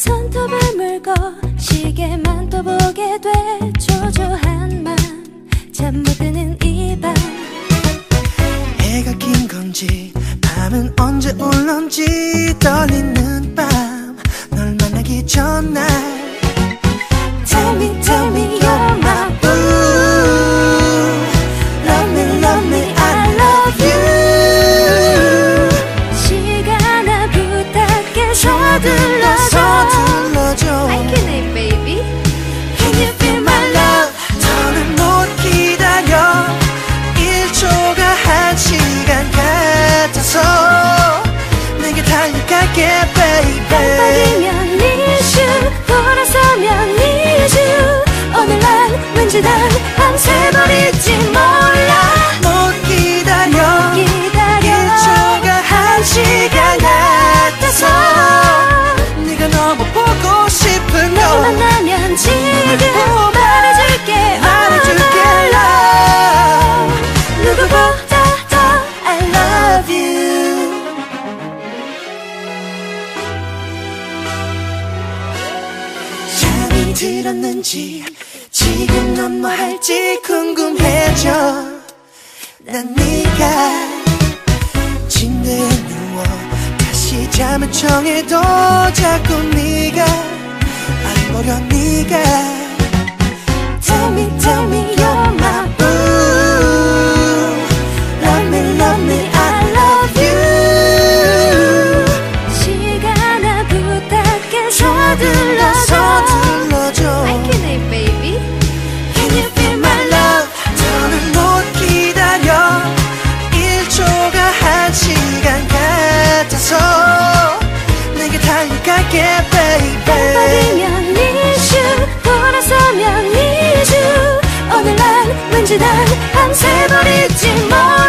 손톱을 물고 시계만 또 보게 돼. 초조한 맘 잠 못 드는 이밤. 해가 긴 건지 밤은 언제 올런지 떨리는 밤. 널 만나기 전날. Tell me tell me you're my Love me love me I love you. 시간아 부탁해 서둘러줘 서 baby 깜빡이면 you 돌아서면 need you 오늘 난 왠지 난 밤새 들었는지 지금 넌 뭐 할지 궁금해져. 난 네가 침대에 누워 다시 잠을 청해도 자꾸 네가 안 보려 네가 Tell me tell 같아서 내게 달려갈게 baby. need you 돌아서면 you 오늘 난 왠지 난 밤새버릴지 몰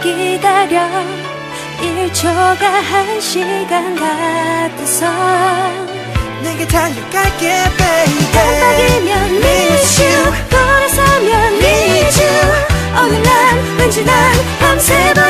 기다려. 1초가 한 시간 같아서 내게 달려갈게 baby. 깜빡이면 miss you. 돌아서면 need you. 오늘 난 왠지 난 밤새버